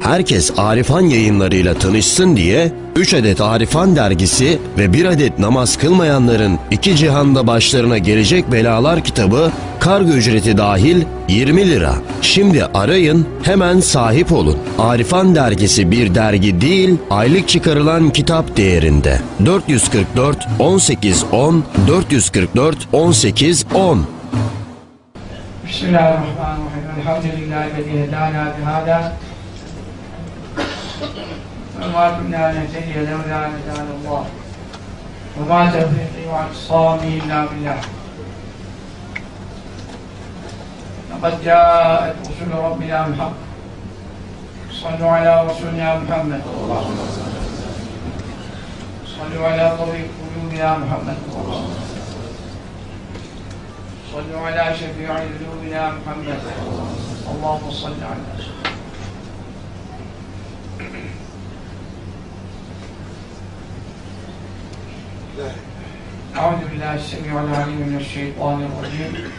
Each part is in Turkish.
herkes Arifan yayınlarıyla tanışsın diye 3 adet Arifan dergisi ve 1 adet namaz kılmayanların iki cihanda başlarına gelecek belalar kitabı kargo ücreti dahil 20 lira. Şimdi arayın hemen sahip olun. Arifan dergisi bir dergi değil aylık çıkarılan kitap değerinde. 444 18 10 444 18 10 Bismillahirrahmanirrahim. Elhamdülillahi ve dînillâna bihâdâ. وما كنا نهتدي لولا أن هدانا الله. وما توفيقي واعتصامي إلا بالله. لقد جاءت رسل ربنا بالحق. صلوا على رسولنا محمد. صلوا على طبيب قلوبنا محمد. صلوا على شفيع ذنوبنا محمد. اللهم صل على سيدنا أعوذ بالله السميع العليم من الشيطان الرجيم.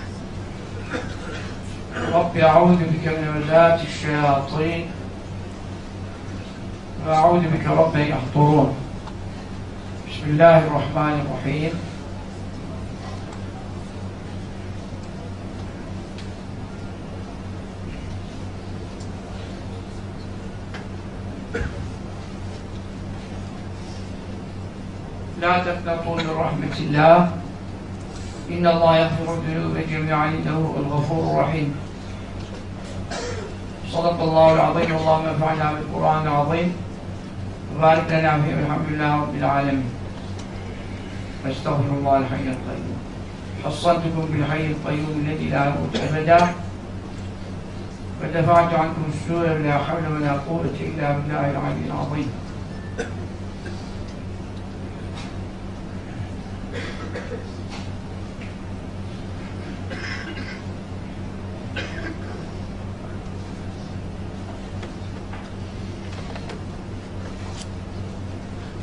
رب أعوذ بك من همزات الشياطين وأعوذ بك رب أن يحضرون. بسم الله الرحمن الرحيم. لا تقنطوا من رحمة الله. إن الله يغفر الذنوب جميعا. إنه هو الغفور الرحيم. صدق الله العظيم. اللهم انفعنا بالقرآن العظيم. وبارك لنا فيه. الحمد لله رب العالمين. واستغفر الله الحي القيوم. حصنتكم بالحي القيوم الذي لا يموت أبدا. ودفعت عنكم السوء. لا حول ولا قوة إلا بالله العلي العظيم.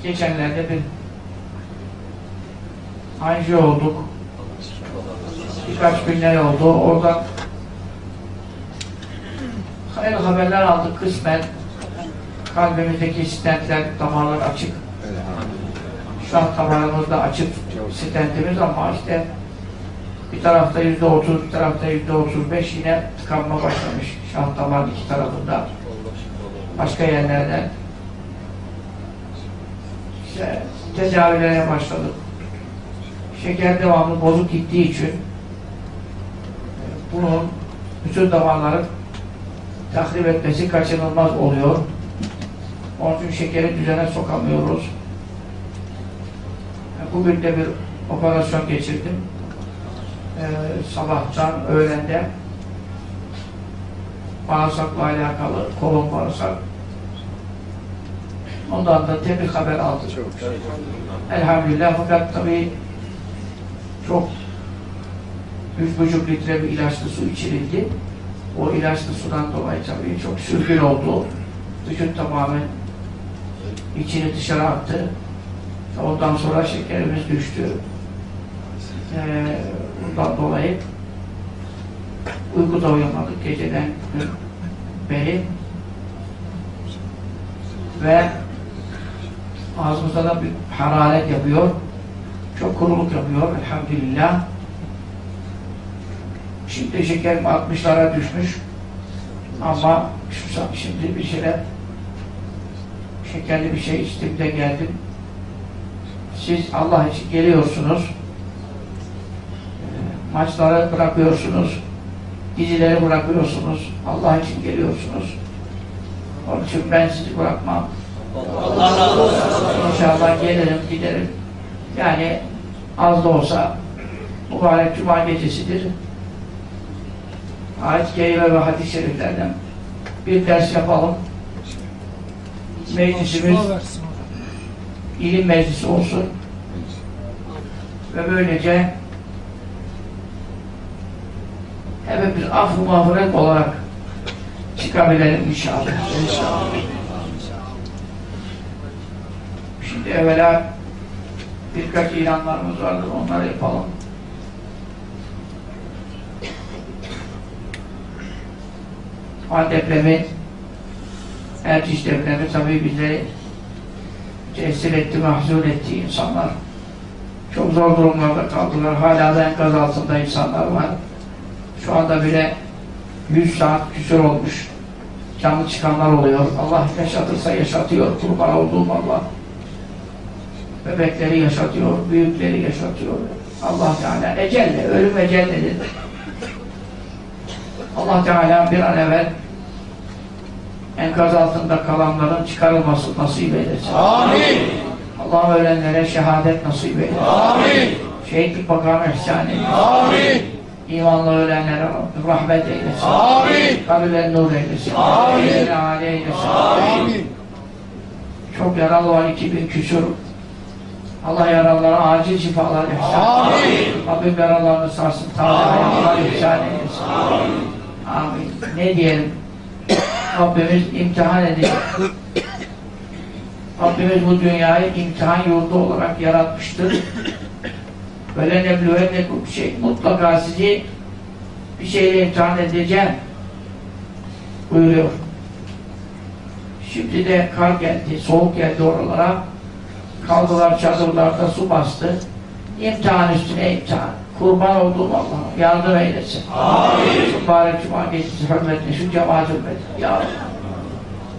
Geçenlerde bir anjiyo olduk. Birkaç günler oldu. Oradan hayırlı haberler aldık kısmen. Kalbimizdeki stentler, damarlar açık. Şah damarımızda açık stentimiz ama işte bir tarafta yüzde otuz, bir tarafta yüzde otuz beş yine tıkanma başlamış şah damar iki tarafında. Başka yerlerden işte tedavilere başladık. Şeker devamlı bozuk gittiği için bunun bütün damarları tahrip etmesi kaçınılmaz oluyor. Onun için şekeri düzene sokamıyoruz. Bugün de bir operasyon geçirdim. Ee, sabahtan, öğlende bağırsakla alakalı, kolon bağırsak Ondan da tebrik haber aldık. Elhamdülillah fakat tabii çok üç buçuk litre bir ilaçlı su içirildi. O ilaçlı sudan dolayı tabii çok sürgün oldu. Vücut tamamen içini dışarı attı. Ondan sonra şekerimiz düştü. Ee, bundan dolayı uykuda uyumadık geceden beri ve ağzımızda da bir hararet yapıyor. Çok kuruluk yapıyor elhamdülillah. Şimdi şekerim 60'lara düşmüş. Ama şimdi bir şeyler şekerli bir şey içtim de geldim. Siz Allah için geliyorsunuz. Maçları bırakıyorsunuz. Dizileri bırakıyorsunuz. Allah için geliyorsunuz. Onun için ben sizi bırakmam. Allah razı olsun. İnşallah gelirim, giderim. Yani az da olsa mübarek cuma gecesidir. Ayet-i Kerime ve hadis-i şeriflerden bir ders yapalım. Meclisimiz ilim meclisi olsun. Ve böylece hepimiz affı mağfiret olarak çıkabilelim inşallah. İnşallah. Şimdi evvela birkaç ilanlarımız vardır, onları yapalım. Mal depremi Ertiş depremi tabii bizi tesir etti, mahzun etti insanlar. Çok zor durumlarda kaldılar. Hala da enkaz altında insanlar var. Şu anda bile 100 saat küsur olmuş. Canlı çıkanlar oluyor. Allah yaşatırsa yaşatıyor. Kurban olduğum Allah. Bebekleri yaşatıyor, büyükleri yaşatıyor. Allah Teala ecelle, ölüm ecelledir. Allah Teala bir an evvel enkaz altında kalanların çıkarılması nasip eylesin. Amin. Allah ölenlere şehadet nasip eylesin. Amin. Şehitlik makamı ihsan eylesin. Amin. İmanlı ölenlere rahmet eylesin. Amin. Kabirlerini nur eylesin. Amin. Amin. Çok yaralı var 2000 küsur. Allah yaralılara acil şifalar ihsan. Amin. Rabbim yaralarını sarsın. Hayatlar ihsan eylesin. Amin. Ne diyelim? Rabbimiz imtihan edecek. Rabbimiz bu dünyayı imtihan yurdu olarak yaratmıştır. Böyle neblüvennekum şey. Mutlaka sizi bir şeyle imtihan edeceğim. Buyuruyor. Şimdi de kar geldi, soğuk geldi oralara. Kaldılar çadırlarda su bastı. İmtihan üstüne imtihan. Kurban olduğum Allah'ım yardım eylesin. Amin. Mübarek Cuma gecesi hürmetine şu cemaat hürmetine. Ya.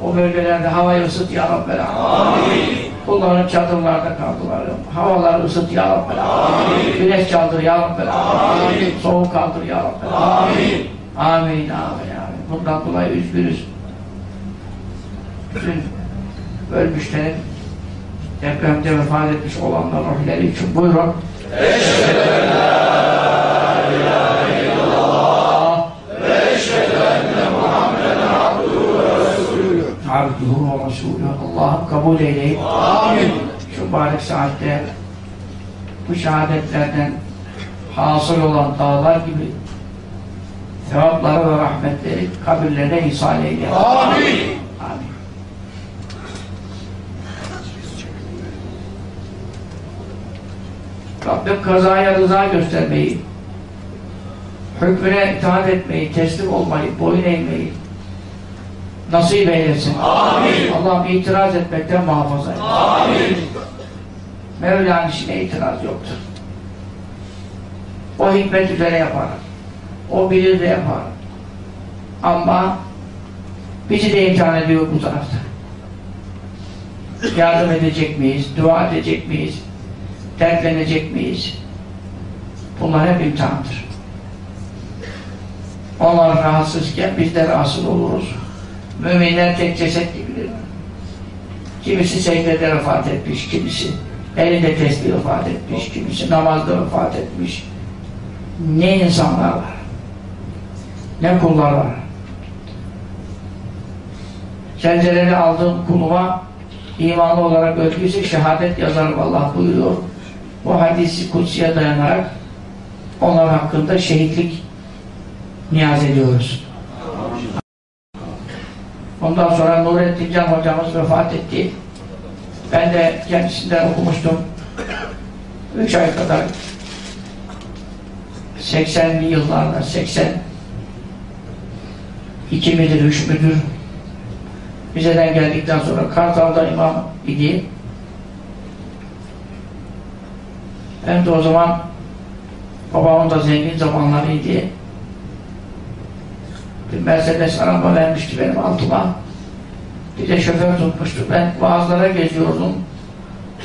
O bölgelerde havayı ısıt ya Rabbi. Amin. Kulların çadırlarda kaldılar. Havaları ısıt ya Rabbi. Amin. Güneş çaldır ya Rabbi. Amin. Soğuk kaldır ya Rabbi. Amin. Amin. Amin. Amin. Bundan dolayı üzgünüz. Bütün ölmüşlerin depremde vefat etmiş olanlar ruhları için buyurun. Abduhu ve Resulü Allah'ım kabul eyleyin. Amin. Şu mübarek saatte bu şehadetlerden hasıl olan dağlar gibi sevapları ve rahmetleri kabirlerine ihsan eyle. Amin. Rabbim kazaya rıza göstermeyi, hükmüne itaat etmeyi, teslim olmayı, boyun eğmeyi nasip eylesin. Amin. Allah'ım itiraz etmekten muhafaza et. Amin. Mevla'nın işine itiraz yoktur. O hikmet üzere yapar. O bilir de yapar. Ama bizi de imtihan ediyor bu tarafta. Yardım edecek miyiz? Dua edecek miyiz? Dertlenecek miyiz? Bunlar hep imtihandır. Onlar rahatsızken biz de rahatsız oluruz. Müminler tek ceset gibidir. Kimisi secdede vefat etmiş, kimisi elinde tesbih vefat etmiş, kimisi namazda vefat etmiş. Ne insanlar var, ne kullar var. Zelzeleni aldığım kuluma imanlı olarak öldüyse şehadet yazarım Allah buyuruyor. Bu hadisi kutsiye dayanarak onlar hakkında şehitlik niyaz ediyoruz. Ondan sonra Nurettin Can hocamız vefat etti. Ben de kendisinden okumuştum. Üç ay kadar 80'li yıllarda 80 iki midir, üç müdür Rize'den geldikten sonra Kartal'da imam idi. Ben de o zaman babamın da zengin zamanlarıydı. Bir Mercedes araba vermişti benim altıma. Bir de şoför tutmuştu. Ben vaazlara geziyordum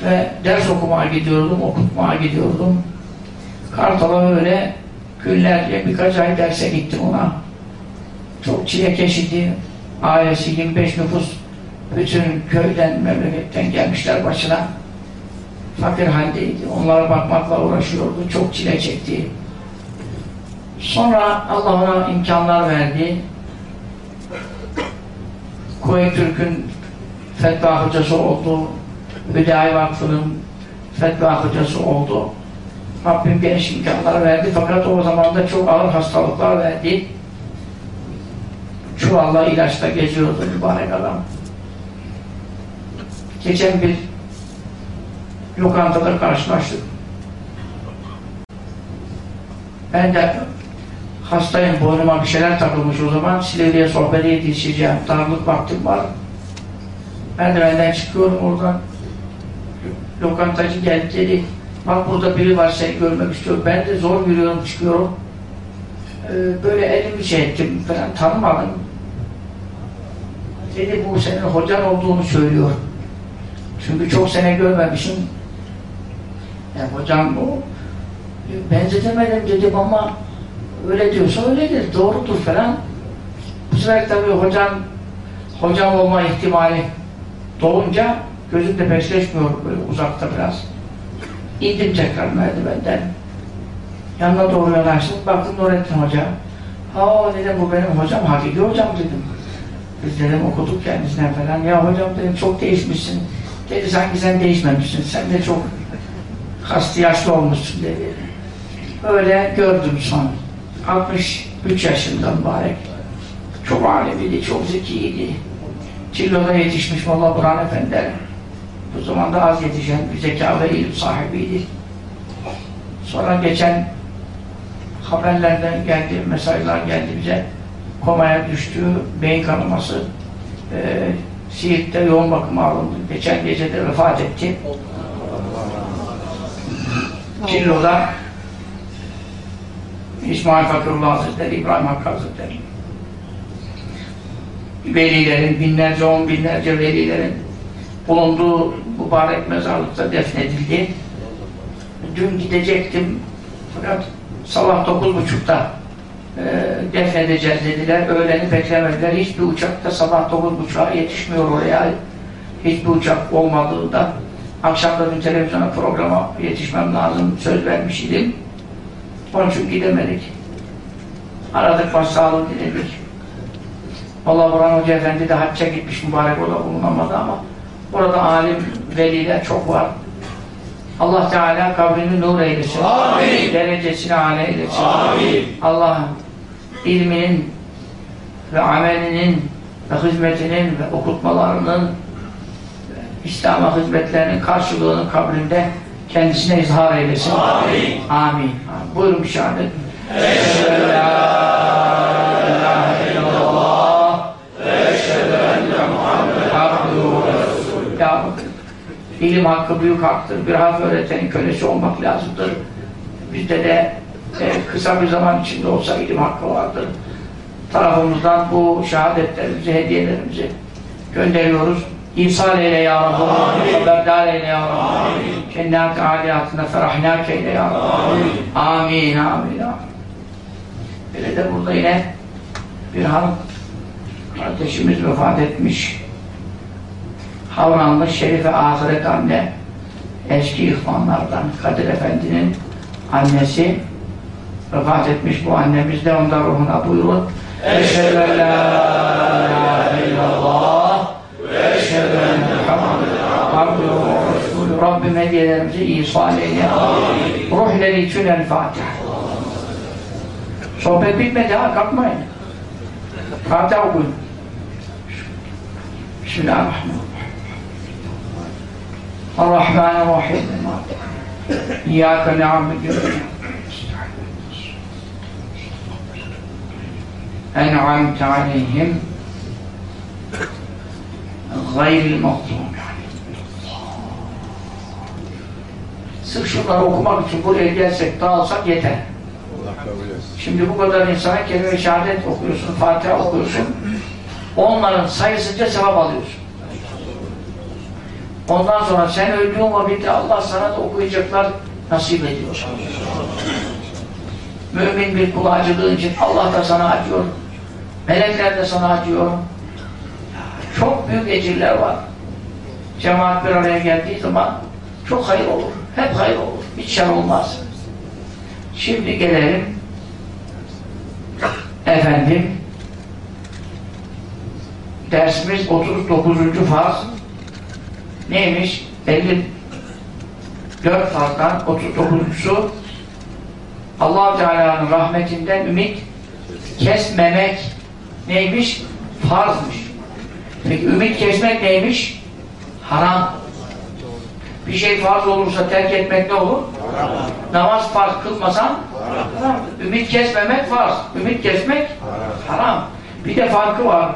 ve ders okumaya gidiyordum, okutmaya gidiyordum. Kartal'a böyle günlerce birkaç ay derse gittim ona. Çok çilekeş idi. Ailesi 25 nüfus bütün köyden, memleketten gelmişler başına. Fakir haldeydi. Onlara bakmakla uğraşıyordu. Çok çile çekti. Sonra Allah ona imkanlar verdi. Kuveyt Türk'ün fetva hocası oldu. Hüdayi Vakfı'nın fetva hocası oldu. Rabbim geniş imkanlar verdi. Fakat o zaman da çok ağır hastalıklar verdi. Çuvalla ilaçla geziyordu mübarek adam. Geçen bir lokantada karşılaştık. Ben de hastayım, boynuma bir şeyler takılmış o zaman. Silivri'ye sohbete yetişeceğim. Darlık vaktim var. Merdivenden çıkıyorum oradan. Lokantacı geldi dedi. Bak burada biri var seni görmek istiyor. Ben de zor yürüyorum çıkıyorum. Ee, böyle elimi şey ettim falan tanımadım. Dedi bu senin hocan olduğunu söylüyor. Çünkü çok sene görmemişim. Yani hocam bu benzetemedim dedim ama öyle diyorsa öyledir, doğrudur falan. Bu sefer tabii hocam hocam olma ihtimali doğunca gözüm de besleşmiyor böyle uzakta biraz. İndim tekrar merdivenden. Yanına doğru yanaştım. Baktım Nurettin Hoca. Ha dedim bu benim hocam, hakiki hocam dedim. Biz dedim okuduk kendisine falan. Ya hocam dedim çok değişmişsin. Dedi sanki sen değişmemişsin. Sen de çok hasta yaşlı olmuşsun dedi. Öyle gördüm son. 63 yaşında mübarek. Çok alemiydi, çok zekiydi. Çillo'da yetişmiş Molla Burhan Efendi. Bu zamanda az yetişen bir zeka ve ilim sahibiydi. Sonra geçen haberlerden geldi, mesajlar geldi bize. Komaya düştü, beyin kanaması. Ee, Siirt'te yoğun bakıma alındı. Geçen gece de vefat etti. Çillo'da İsmail Fakırullah Hazretleri, İbrahim Hakkı Hazretleri. Velilerin, binlerce, on binlerce velilerin bulunduğu mübarek mezarlıkta defnedildi. Dün gidecektim fakat sabah dokuz buçukta e, defnedeceğiz dediler. Öğleni beklemediler. Hiçbir uçak da sabah dokuz buçuğa yetişmiyor oraya. Hiçbir uçak olmadığında akşam da bir televizyona programa yetişmem lazım. Söz vermiş idim. Onun için gidemedik. Aradık başsağlığı diledik. Allah Burhan Hoca Efendi de hacca gitmiş mübarek o da bulunamadı ama burada alim veliler çok var. Allah Teala kabrini nur eylesin. Amin. Derecesini âle eylesin. Amin. Allah ilminin ve amelinin ve hizmetinin ve okutmalarının İslam'a hizmetlerinin karşılığını kabrinde kendisine izhar eylesin. Amin. Amin. Buyurun bir şehadet. Bakın, ilim hakkı büyük haktır. Bir harf öğretenin kölesi olmak lazımdır. Bizde de e, kısa bir zaman içinde olsa ilim hakkı vardır. Tarafımızdan bu şehadetlerimizi, hediyelerimizi gönderiyoruz. İmsal eyle ya Rabbi. Haberdar eyle ya Rabbi. Cennet-i aliyatında ferahnak eyle ya Rabbi. Amin, amin, amin. Böyle de burada yine bir hanım kardeşimiz vefat etmiş. Havranlı Şerife Ahiret anne eski ihvanlardan Kadir Efendi'nin annesi vefat etmiş bu annemiz de onda ruhuna buyurun. Eşhedü en la رب من يرجئي صالحا ruhları için El Fatiha sohbet bitmedi ha kalkmayın Fatiha okuyun Bismillahirrahmanirrahim Ar-Rahmanirrahim İyâke ne'amidin En'amte aleyhim غير المغضوب Sırf şunları okumak için buraya gelsek, dağılsak yeter. Şimdi bu kadar insana kelime-i şehadet okuyorsun, Fatiha okuyorsun. Onların sayısınca sevap alıyorsun. Ondan sonra sen öldüğün vakitte Allah sana da okuyacaklar nasip ediyor. Mümin bir kul acıdığı için Allah da sana acıyor. Melekler de sana acıyor. Çok büyük ecirler var. Cemaat bir araya geldiği zaman çok hayır olur. Hep hayır olur. Hiç şer olmaz. Şimdi gelelim efendim dersimiz 39. farz neymiş? 54 farzdan 39'u allah Teala'nın rahmetinden ümit kesmemek neymiş? Farzmış. Peki ümit kesmek neymiş? Haram. Bir şey farz olursa terk etmek ne olur? Haram. Namaz farz kılmasan haram. Ümit kesmemek farz. Ümit kesmek haram. haram. Bir de farkı var.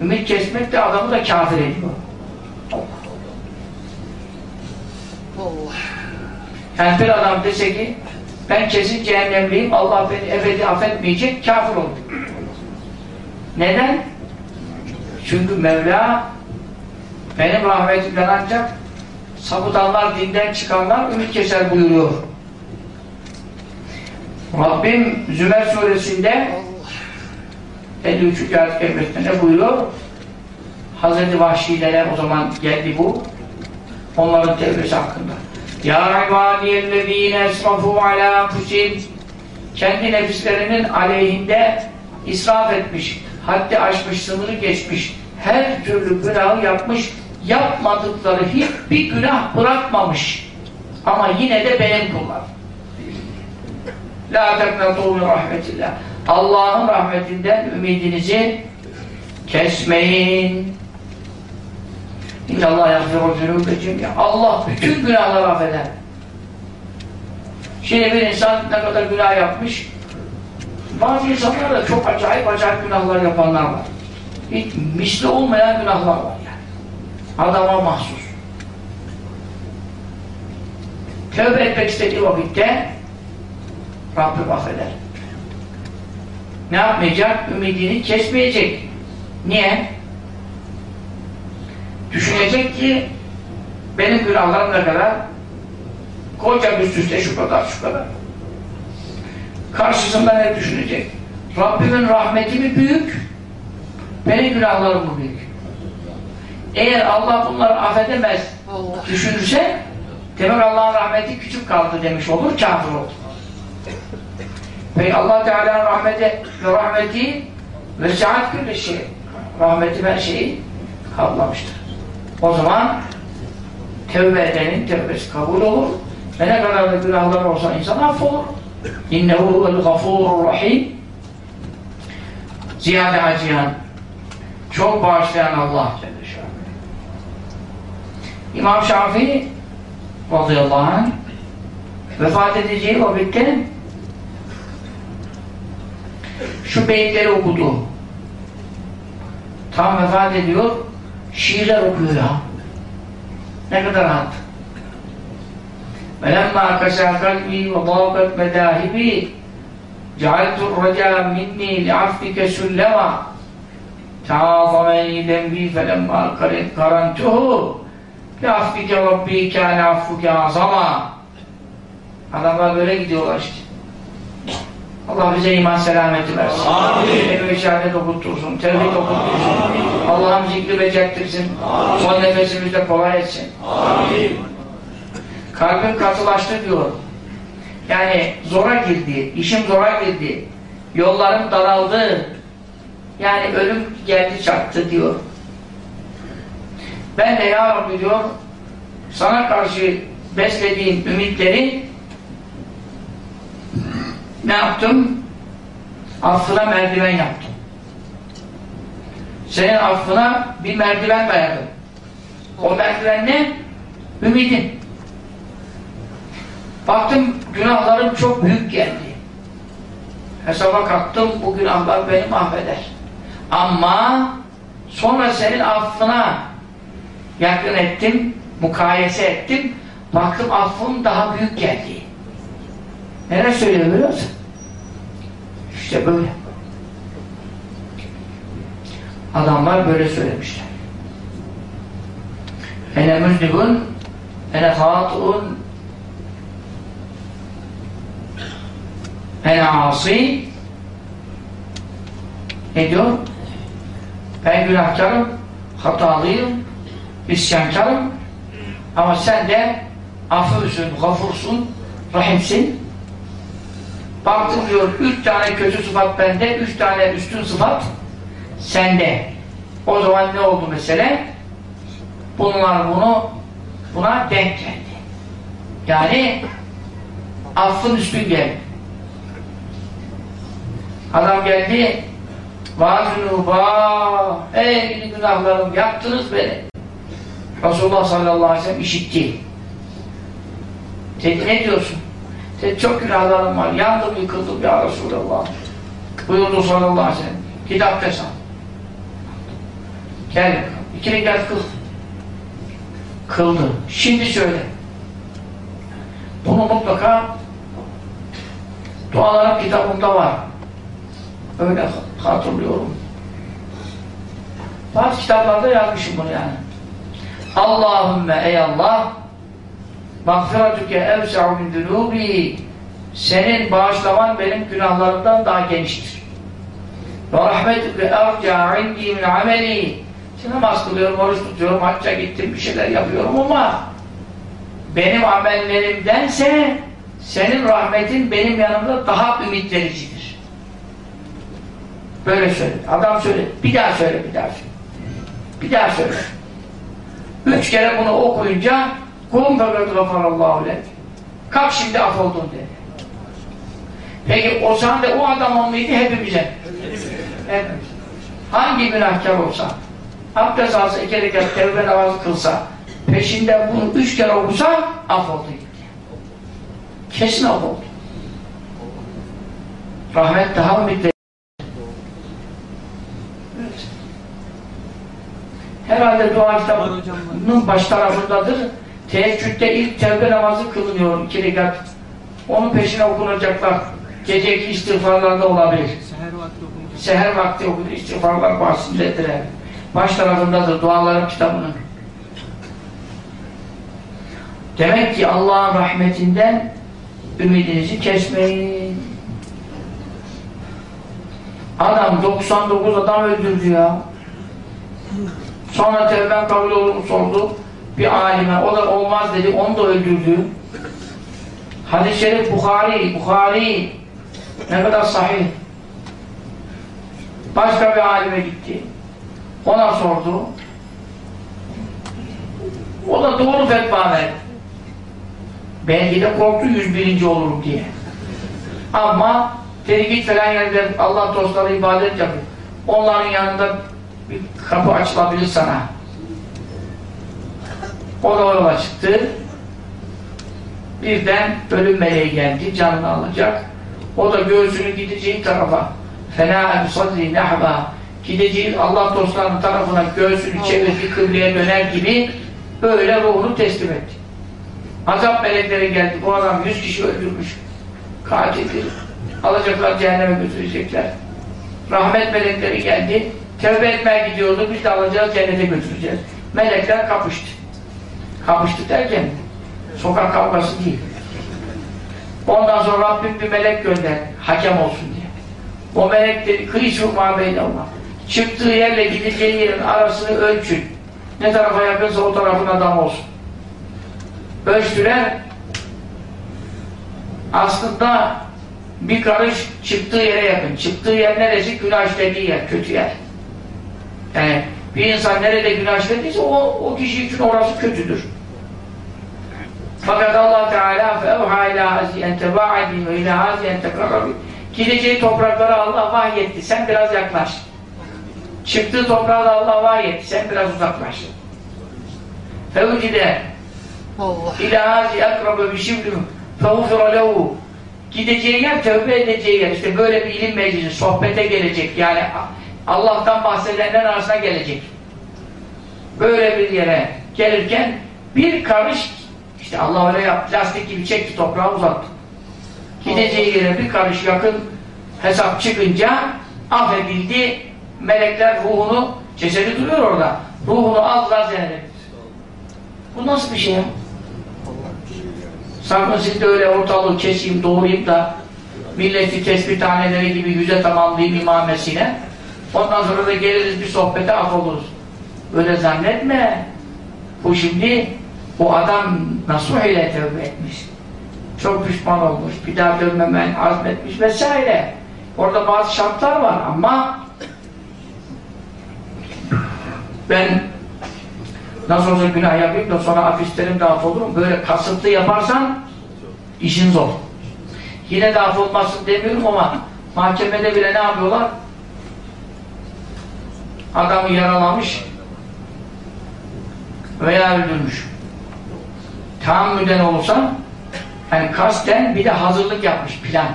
Ümit kesmek de adamı da kafir ediyor. Yani bir adam dese ki ben kesin cehennemliyim, Allah beni ebedi affetmeyecek, kafir olur. Neden? Çünkü Mevla benim rahmetimden ancak sapıtanlar, dinden çıkanlar ümit keser buyuruyor. Rabbim Zümer suresinde 53. ayet kerimesinde ne buyuruyor? Hazreti Vahşilere o zaman geldi bu. Onların tevbesi hakkında. Ya ibadiyellezine esrafu ala anfusihim kendi nefislerinin aleyhinde israf etmiş, haddi aşmış, sınırı geçmiş, her türlü günahı yapmış, yapmadıkları hiçbir günah bırakmamış. Ama yine de benim kullarım. La teknatu min rahmetillah. Allah'ın rahmetinden ümidinizi kesmeyin. İnşallah yagfiru zünûbe cemî'a. Allah bütün günahları affeder. Şimdi bir insan ne kadar günah yapmış, bazı insanlar da çok acayip acayip günahlar yapanlar var. Hiç misli olmayan günahlar var. Adama mahsus. Tövbe etmek istediği vakitte Rabbim affeder. Ne yapmayacak? Ümidini kesmeyecek. Niye? Düşünecek ki benim günahlarım ne kadar? Koca üst üste şu kadar, şu kadar. Karşısında ne düşünecek? Rabbimin rahmeti mi büyük? Benim günahlarım mı büyük? Eğer Allah bunları affedemez düşünürse demek Allah'ın rahmeti küçük kaldı demiş olur, kafir olur. Ve Allah Teala'nın rahmeti ve rahmeti ve saat şey. Rahmeti her şeyi kaplamıştır. O zaman tevbe edenin tevbesi kabul olur. Ve ne kadar da günahlar olsa insan affolur. İnnehu vel gafurur rahim. Ziyade acıyan, çok bağışlayan Allah. İmam Şafii radıyallahu anh vefat edeceği vakitte şu beyitleri okudu. Tam vefat ediyor, şiirler okuyor ya. Ne kadar rahat. وَلَمَّا كَسَى قَلْبِي وَضَاقَتْ مَدَاهِبِي جَعَلْتُ الرَّجَى مِنِّي لِعَفْتِكَ سُلَّمًا تَعَاظَمَنِي ذَنْبِي فَلَمَّا قَرَنْتُهُ ve affike rabbike ala affuke azama. Adamlar böyle gidiyorlar işte. Allah bize iman selameti versin. Amin. Ebu şehadet okuttursun, tevhid okuttursun. Allah'ım zikri becektirsin. Amin. Son nefesimizde kolay etsin. Amin. Kalbin katılaştı diyor. Yani zora girdi, işim zora girdi. Yollarım daraldı. Yani ölüm geldi çattı diyor. Ben de ya Rabbi diyor sana karşı beslediğim ümitleri ne yaptım? Affına merdiven yaptım. Senin affına bir merdiven dayadım. O merdiven ne? Ümidin. Baktım günahlarım çok büyük geldi. Hesaba kattım bu günahlar beni mahveder. Ama sonra senin affına yakın ettim, mukayese ettim. Baktım affım daha büyük geldi. Neler söylüyor biliyor musun? İşte böyle. Adamlar böyle söylemişler. Ene müzdibun, ene hatuun, ene asi, ne diyor? Ben günahkarım, hatalıyım, isyankarım ama sen de affırsın, gafursun, rahimsin. Baktım diyor, üç tane kötü sıfat bende, üç tane üstün sıfat sende. O zaman ne oldu mesele? Bunlar bunu buna denk geldi. Yani affın üstün geldi. Adam geldi Vâzûnûbâ Ey gidi günahlarım yaptınız beni. Resulullah sallallahu aleyhi ve sellem işitti. Dedi ne diyorsun? Dedi çok günahlarım var. Yandım yıkıldım ya Resulallah. Buyurdu sallallahu aleyhi ve sellem. Git abdest al. Gel. İki rekat kıl. Kıldı. Şimdi söyle. Bunu mutlaka duaların kitabında var. Öyle hatırlıyorum. Bazı kitaplarda yazmışım bunu yani. Allahümme ey Allah mağfiretüke evse'u min dunubi senin bağışlaman benim günahlarımdan daha geniştir. Ve rahmetüke erca indi min ameli namaz kılıyorum, oruç tutuyorum, hacca gittim, bir şeyler yapıyorum ama benim amellerimdense senin rahmetin benim yanımda daha ümit vericidir. Böyle söyledi. Adam söyledi. Bir daha söyle, bir daha söyle. Bir daha söyle. Üç kere bunu okuyunca kulum fakat gafarallahu lek. Kalk şimdi af oldun dedi. Peki o da o adam mıydı hepimize? Hepimiz. Hangi günahkar olsa, abdest alsa, iki rekat tevbe namazı kılsa, peşinden bunu üç kere okusa af oldu. Kesin af oldu. Rahmet daha ümitli. Herhalde dua kitabının baş tarafındadır. Teheccüde ilk tevbe namazı kılınıyor iki rekat. Onun peşine okunacaklar. Geceki istiğfarlarda olabilir. Seher vakti okunur istiğfarlar bahsindedir. Baş tarafındadır duaların kitabının. Demek ki Allah'ın rahmetinden ümidinizi kesmeyin. Adam 99 adam öldürdü ya. Sonra tevben kabul olur mu sordu. Bir alime, o da olmaz dedi, onu da öldürdü. Hadis-i Şerif Bukhari, Bukhari ne kadar sahih. Başka bir alime gitti. Ona sordu. O da doğru fetva verdi. Belki de korktu 101. olurum diye. Ama dedi git falan yerde Allah dostları ibadet yapıyor. Onların yanında bir kapı açılabilir sana. O da yola çıktı. Birden ölüm meleği geldi, canını alacak. O da göğsünü gideceği tarafa fena sadri nehva gideceği Allah dostlarının tarafına göğsünü çevirdi, kıbleye döner gibi böyle ruhunu teslim etti. Azap melekleri geldi. Bu adam yüz kişi öldürmüş. Katildir. Alacaklar cehenneme götürecekler. Rahmet melekleri geldi. Tevbe etmeye gidiyordu. Biz de alacağız cennete götüreceğiz. Melekler kapıştı. Kapıştı derken sokak kavgası değil. Ondan sonra Rabbim bir melek gönder. Hakem olsun diye. O melek dedi kıyısı mabeylallah. Çıktığı yerle gideceği yerin arasını ölçün. Ne tarafa yakınsa o tarafın adam olsun. Ölçtüler. Aslında bir karış çıktığı yere yakın. Çıktığı yer neresi? Günah işlediği yer, kötü yer. Yani bir insan nerede günah işlediyse o, o kişi için orası kötüdür. Fakat Allah Teala fevha ila hazi ente va'adi ve ila hazi ente Gideceği topraklara Allah vahyetti. Sen biraz yaklaş. Çıktığı toprağa da Allah vahyetti. Sen biraz uzaklaş. Fevcide ila hazi akrabe bi şimdüm fevfira lehu Gideceği yer tövbe edeceği yer. İşte böyle bir ilim meclisi sohbete gelecek yani Allah'tan bahsedenler arasına gelecek. Böyle bir yere gelirken bir karış işte Allah öyle yaptı. Plastik gibi çekti toprağı uzattı. Gideceği yere bir karış yakın hesap çıkınca affedildi. Melekler ruhunu, cesedi duruyor orada. Ruhunu aldılar cennete. Bu nasıl bir şey ya? Sakın siz de öyle ortalığı keseyim, doğrayayım da milleti tespih taneleri gibi yüze tamamlayayım imamesine. Ondan sonra da geliriz bir sohbete af oluruz. Öyle zannetme. Bu şimdi o adam nasuh ile tövbe etmiş. Çok pişman olmuş. Bir daha dönmemen azmetmiş vesaire. Orada bazı şartlar var ama ben nasıl olsa günah yapayım da sonra afişlerim de af olurum. Böyle kasıtlı yaparsan işin zor. Yine de af olmasın demiyorum ama mahkemede bile ne yapıyorlar? Adamı yaralamış veya öldürmüş. Tahammüden olursa yani kasten bir de hazırlık yapmış plan.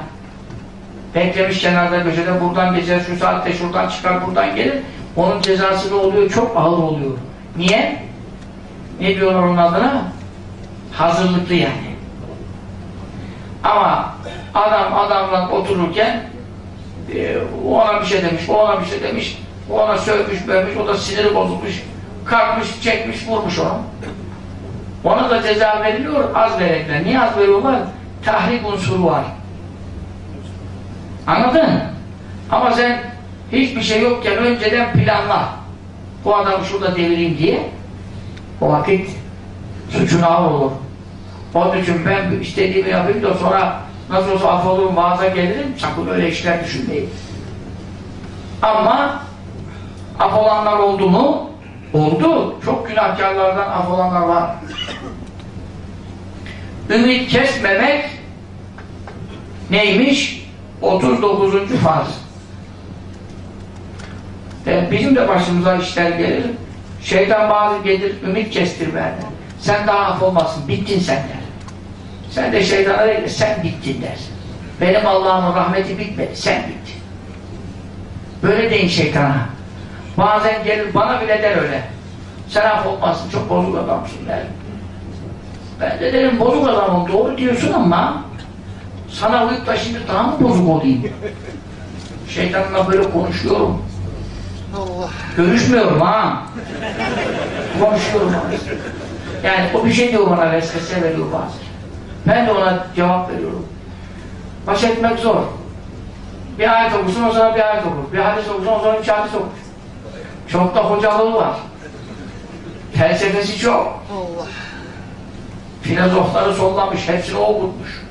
Beklemiş kenarda köşede buradan geçer şu saatte şuradan çıkar buradan gelir. Onun cezası da oluyor çok ağır oluyor. Niye? Ne diyorlar onun adına? Hazırlıklı yani. Ama adam adamla otururken e, ona bir şey demiş, ona bir şey demiş, o ona sövmüş, bövmüş, o da siniri bozulmuş, kalkmış, çekmiş, vurmuş onu. Ona da ceza veriliyor, az verecekler. Niye az veriyorlar? Tahrik unsuru var. Anladın? Ama sen hiçbir şey yokken önceden planla. Bu adamı şurada devireyim diye o vakit suçun ağır olur. Onun için ben istediğimi yapayım da sonra nasıl olsa af olurum, vaaza gelirim. Sakın öyle işler düşünmeyin. Ama af olanlar oldu mu? Oldu. Çok günahkarlardan af olanlar var. Ümit kesmemek neymiş? 39. farz. E, bizim de başımıza işler gelir. Şeytan bazı gelir, ümit kestirmeye Sen daha af olmasın, bittin sen der. Sen de şeytana der sen bittin der. Benim Allah'ımın rahmeti bitmedi, sen bittin. Böyle deyin şeytana. Bazen gelir, bana bile der öyle. Sen af olmasın, çok bozuk adamsın der. Ben de derim, bozuk adamım, doğru diyorsun ama sana uyup da şimdi daha mı bozuk olayım? Şeytanla böyle konuşuyorum. Allah. Görüşmüyorum ha. Konuşuyorum. Yani o bir şey diyor bana vesvese veriyor bazen. Ben de ona cevap veriyorum. Baş etmek zor. Bir ayet okursun o zaman bir ayet okur. Bir hadis okursun o zaman üç hadis okur. Çok da hocalığı var. Felsefesi çok. Allah. Filozofları sollamış, hepsini okutmuş.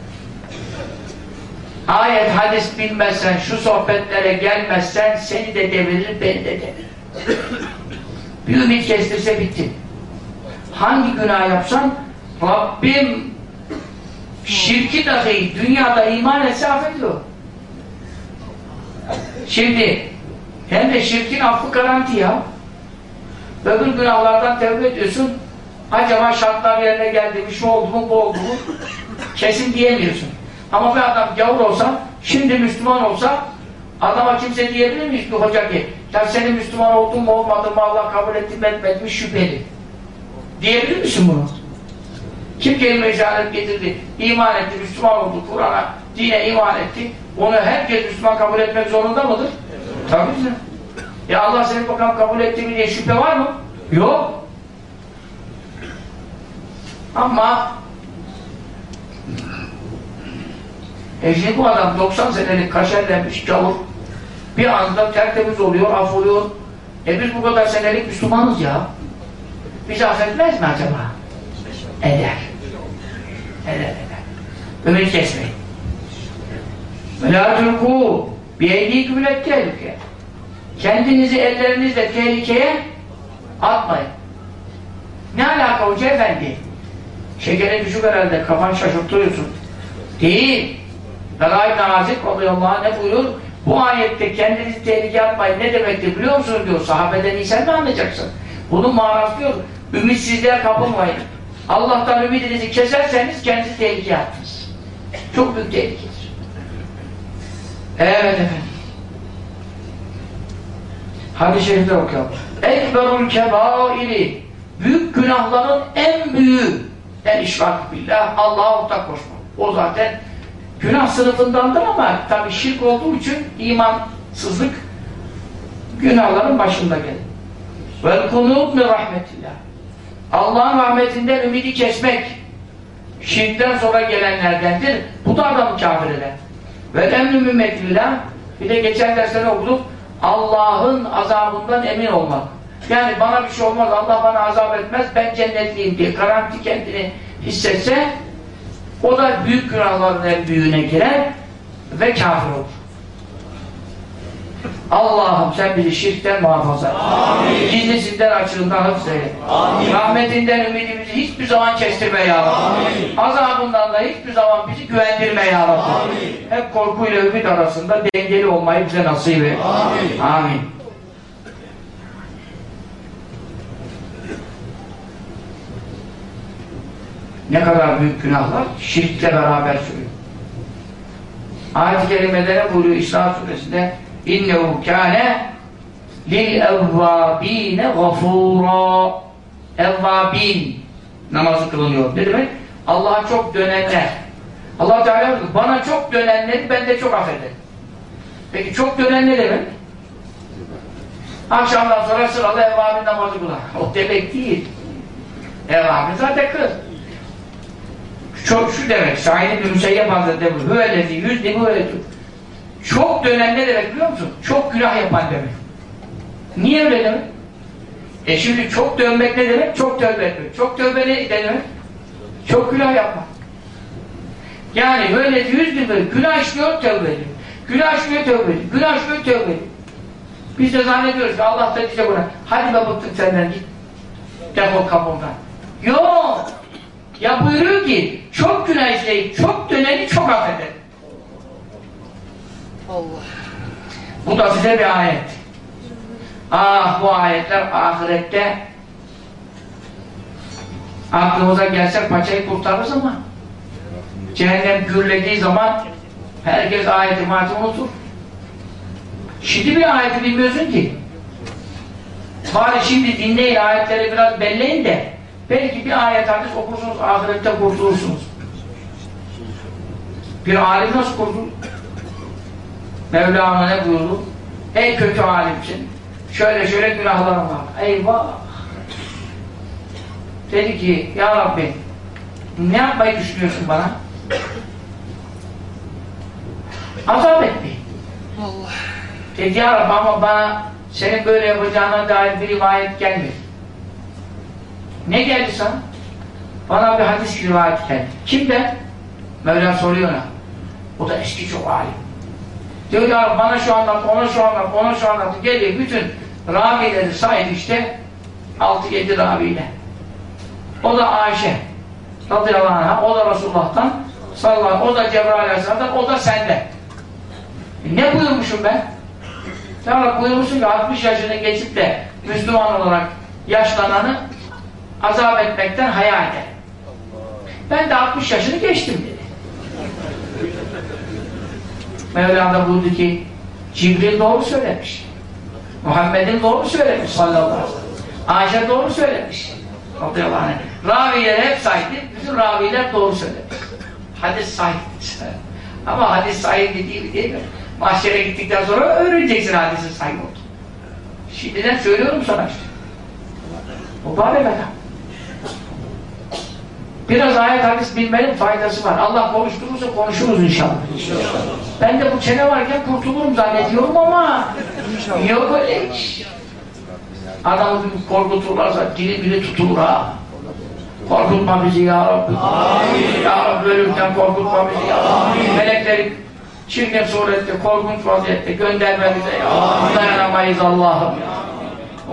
Ayet, hadis bilmezsen, şu sohbetlere gelmezsen seni de devirir, beni de devirir. Bir ümit kestirse bitti. Hangi günah yapsan Rabbim şirki dahi dünyada iman etse affediyor. Şimdi hem de şirkin affı garanti ya. Öbür günahlardan tevbe ediyorsun. Acaba şartlar yerine geldi mi, şu oldu mu, bu oldu mu? Kesin diyemiyorsun. Ama bir adam gavur olsa, şimdi Müslüman olsa adama kimse diyebilir mi bir hoca ki ya senin Müslüman oldun mu olmadın mı Allah kabul etti mi etmedi mi şüpheli. Diyebilir misin bunu? Kim kelime işaret getirdi, iman etti, Müslüman oldu, Kur'an'a, dine iman etti. Onu herkes Müslüman kabul etmek zorunda mıdır? Tabii ki. Ya Allah seni bakalım kabul etti mi diye şüphe var mı? Yok. Ama e şimdi bu adam 90 senelik kaşerlenmiş gavur bir anda tertemiz oluyor, af oluyor. E biz bu kadar senelik Müslümanız ya. Bizi affetmez mi acaba? Eder. Eder eder. Ümit kesmeyin. Ve biyeydîkü bile tehlike. Kendinizi ellerinizle tehlikeye atmayın. Ne alaka hoca efendi? Şekeri düşük herhalde, kafan şaşırtıyorsun. Değil. Velâ İbn-i Azib radıyallahu ne buyurur? Bu ayette kendinizi tehlikeye atmayın ne demektir biliyor musunuz diyor. Sahabeden iyi sen mi anlayacaksın? Bunun manası diyor. Ümitsizliğe kapılmayın. Allah'tan ümidinizi keserseniz kendinizi tehlikeye attınız. Çok büyük tehlikedir. Evet efendim. Hadis-i şerifte okuyalım. Ekberul kebairi büyük günahların en büyüğü el işrak billah Allah'a ortak koşma. O zaten günah sınıfındandır ama tabi şirk olduğu için imansızlık günahların başında gelir. Vel kunut mi rahmetillah. Allah'ın rahmetinden ümidi kesmek şirkten sonra gelenlerdendir. Bu da adamı kafir eder. Ve emri mümmetillah bir de geçen derslerde okuduk Allah'ın azabından emin olmak. Yani bana bir şey olmaz, Allah bana azap etmez, ben cennetliyim diye garanti kendini hissetse o da büyük günahların en büyüğüne girer ve kafir olur. Allah'ım sen bizi şirkten muhafaza et. Gizlisinden açığından hıfzeyle. Rahmetinden ümidimizi hiçbir zaman kestirme ya Rabbi. Azabından da hiçbir zaman bizi güvendirme ya Rabbi. Hep korkuyla ümit arasında dengeli olmayı bize nasip et. Amin. Amin. Ne kadar büyük günahlar şirkle beraber sürüyor. Ayet-i kerimelere buyuruyor İsra suresinde innehu kâne lil evvâbîne gafûrâ evvâbîn namazı kılınıyor. Ne demek? Allah'a çok dönenler allah Teala bana çok dönenleri ben de çok affederim. Peki çok dönen ne demek? Akşamdan sonra sıralı evvabin namazı kılar. O demek değil. Evvabin zaten kıl. Çok şu demek, Şahin bir Müseyyep Hazretleri bu. Hüvellezi, yüzdi bu öyle Çok dönen ne demek biliyor musun? Çok günah yapan demek. Niye öyle demek? E şimdi çok dönmek ne demek? Çok tövbe etmek. Çok tövbe ne demek? Çok günah yapmak. Yani böyle yüz bin böyle günah işliyor tövbe ediyor. Günah işliyor tövbe ediyor. Günah işliyor tövbe ediyor. Biz de zannediyoruz ki Allah da diyecek buna hadi be bıktık senden git. Defol kapımdan. Yok. Ya buyuruyor ki çok günah işleyip çok döneni çok affeder. Allah. Bu da size bir ayet. Ah bu ayetler ahirette aklımıza gelse paçayı kurtarırız ama cehennem gürlediği zaman herkes ayeti matı unutur. Şimdi bir ayeti bilmiyorsun ki. Bari şimdi dinleyin ayetleri biraz belleyin de belki bir ayet hadis okursunuz ahirette kurtulursunuz. Bir alim nasıl kurtulur? Mevlana ne buyurdu? Ey kötü alimsin. Şöyle şöyle günahlarım var. Eyvah! Dedi ki, Ya Rabbi ne yapmayı düşünüyorsun bana? Azap et beni. Allah. Dedi Ya Rabbi ama bana senin böyle yapacağına dair bir rivayet gelmedi. Ne geldi sana? Bana bir hadis rivayet geldi. Kimden? Mevla soruyor ona. O da eski çok alim. Diyor ya bana şu anlat, ona şu anlat, ona şu anlat. Geliyor bütün ravileri saydı işte 6-7 raviyle. O da Ayşe radıyallahu anh'a, o da Resulullah'tan sallallahu sellem, o da Cebrail aleyhisselam'dan, o da senden. E ne buyurmuşum ben? Rabbi buyurmuşsun ki 60 yaşını geçip de Müslüman olarak yaşlananı azap etmekten hayal eder. Ben de 60 yaşını geçtim dedi. Mevlana da buyurdu ki Cibril doğru söylemiş. Muhammed'in doğru söylemiş sallallahu aleyhi ve sellem. Ayşe doğru söylemiş. Radıyallahu anh. Raviler hep saydı. Bütün raviler doğru söylemiş. Hadis sahih. Ama hadis sahih dediği değil mi? Mahşere gittikten sonra öğreneceksin hadisin sahih oldu. Şimdiden söylüyorum sana işte. Mübarek adam. Biraz ayet hadis bilmenin faydası var. Allah konuşturursa konuşuruz inşallah. Ben de bu çene varken kurtulurum zannediyorum ama yok öyle iş. Adamı bir korkuturlarsa dili bile tutulur ha. Korkutma bizi ya Rabbi. Amin. Ya Rabbi ölümden korkutma bizi ya Rabbi. Melekleri çirkin surette, korkunç vaziyette gönderme bize ya Rabbi. Dayanamayız Allah'ım ya.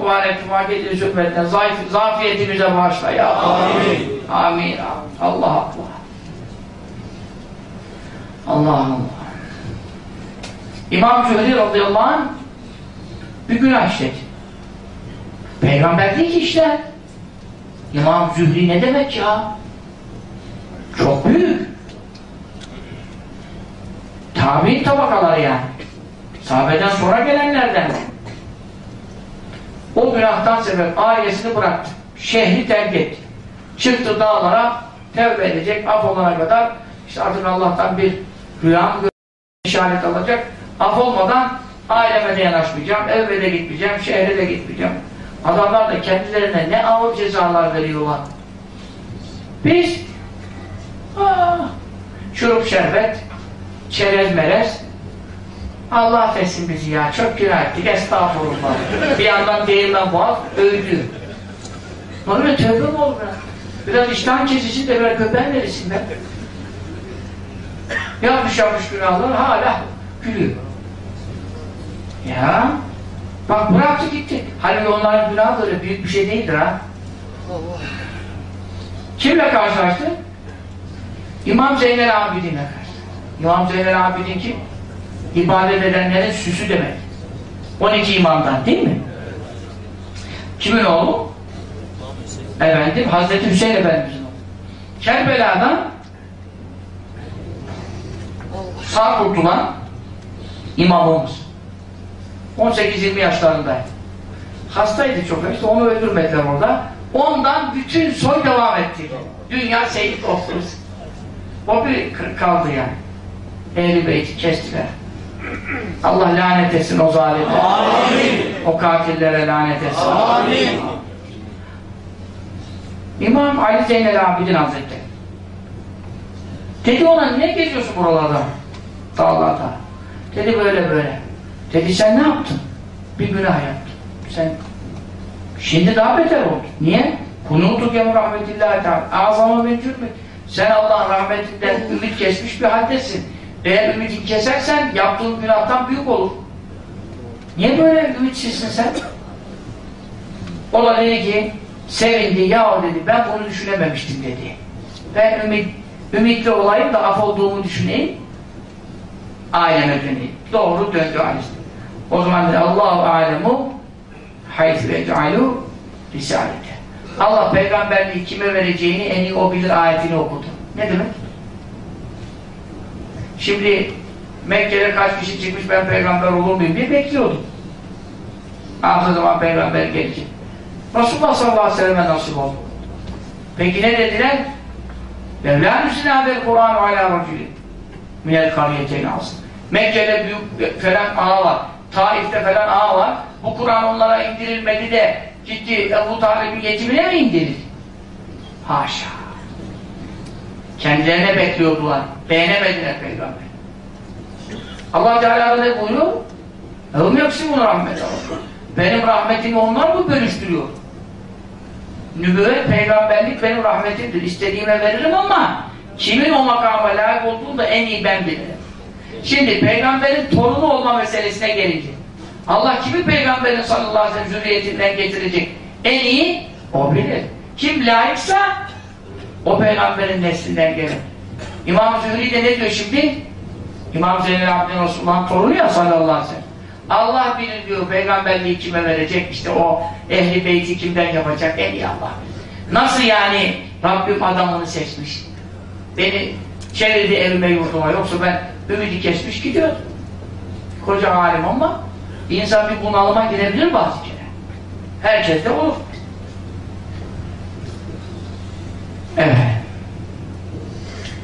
Mübarek cuma zübbetten zayıf, zafiyetimize bağışla ya Amin. Amin. Allah Allah. Allah Allah. İmam Zühri radıyallahu anh bir günah işledi. Peygamber değil ki işte. İmam Zühri ne demek ya? Çok büyük. Tabi tabakalar yani. Sahabeden sonra gelenlerden. O günahtan sebep ailesini bıraktı. Şehri terk etti. Çıktı dağlara tevbe edecek, af olana kadar işte artık Allah'tan bir rüya işaret alacak. Af olmadan aileme de yanaşmayacağım, eve de gitmeyeceğim, şehre de gitmeyeceğim. Adamlar da kendilerine ne ağır cezalar veriyorlar. Biz aa, şurup şerbet, çerez merez Allah affetsin bizi ya. Çok günah ettik. Estağfurullah. bir yandan değirmen boğaz öldü. Böyle tövbe mi olur ya? Biraz iştahın kesici de böyle köpeğin verirsin be. Yapmış yapmış günahlar hala gülüyor. Ya bak bıraktı gitti. Halbuki onların günahı böyle büyük bir şey değildir ha. Allah. Kimle karşılaştı? İmam Zeynel Abidin'le karşılaştı. İmam Zeynel Abidin kim? İbadet edenlerin süsü demek. 12 imamdan değil mi? Kimin oğlu? Efendim Hazreti Hüseyin Efendimiz'in oğlu. Kerbela'dan sağ kurtulan imamımız. 18-20 yaşlarındaydı. Hastaydı çok. işte onu öldürmediler orada. Ondan bütün soy devam etti. Dünya seyit olsun. O bir kaldı yani. Ehl-i Beyt'i kestiler. Allah lanet etsin o zalimlere. O katillere lanet etsin. İmam Ali Zeynel Abidin Hazretleri. Dedi ona niye geziyorsun buralarda? Dağlarda. Dedi böyle böyle. Dedi sen ne yaptın? Bir günah yaptın. Sen şimdi daha beter oldun. Niye? Kunutuk ya rahmetillahi teala. Azama ben. Sen Allah'ın rahmetinden ümit kesmiş bir haldesin. Eğer ümidi kesersen yaptığın günahtan büyük olur. Niye böyle ümitsizsin sen? O da dedi ki sevindi ya dedi ben bunu düşünememiştim dedi. Ben ümit, ümitli olayım da af olduğumu düşüneyim. Aileme döneyim. Doğru döndü ailesi. O zaman dedi Allahu alemu haythu ec'alu risalete. Allah peygamberliği kime vereceğini en iyi o bilir ayetini okudu. Ne demek? Şimdi Mekke'de kaç kişi çıkmış ben peygamber olur muyum diye bekliyordum. Ahir zaman peygamber gelecek. Resulullah sallallahu aleyhi ve selleme nasip oldu. Peki ne dediler? Levlâ müsinâbel Kur'an-ı alâ racülü minel kariyeteyn alsın. Mekke'de büyük falan ağa var. Taif'te falan ağa var. Bu Kur'an onlara indirilmedi de ciddi Ebu Talib'in yetimine mi indirildi? Haşa. Kendilerine bekliyordular. Beğenemediler peygamber. Allah Teala ne buyuruyor? Eğim yoksun bunu rahmet Benim rahmetimi onlar mı bölüştürüyor? Nübüvvet, peygamberlik benim rahmetimdir. İstediğime veririm ama kimin o makama layık olduğunu da en iyi ben bilirim. Şimdi peygamberin torunu olma meselesine gelince Allah kimi peygamberin sallallahu aleyhi ve sellem zürriyetinden getirecek? En iyi o bilir. Kim layıksa o peygamberin neslinden gelir. İmam Zühri de ne diyor şimdi? İmam Zeynel Abdin Resulullah'ın torunu ya sallallahu aleyhi ve sellem. Allah bilir diyor peygamberliği kime verecek işte o ehli beyti kimden yapacak en iyi Allah. Nasıl yani Rabbim adamını seçmiş. Beni çevirdi evime yurduma yoksa ben ümidi kesmiş gidiyordum. Koca alim ama insan bir bunalıma girebilir bazı kere. Herkes de olur. Evet.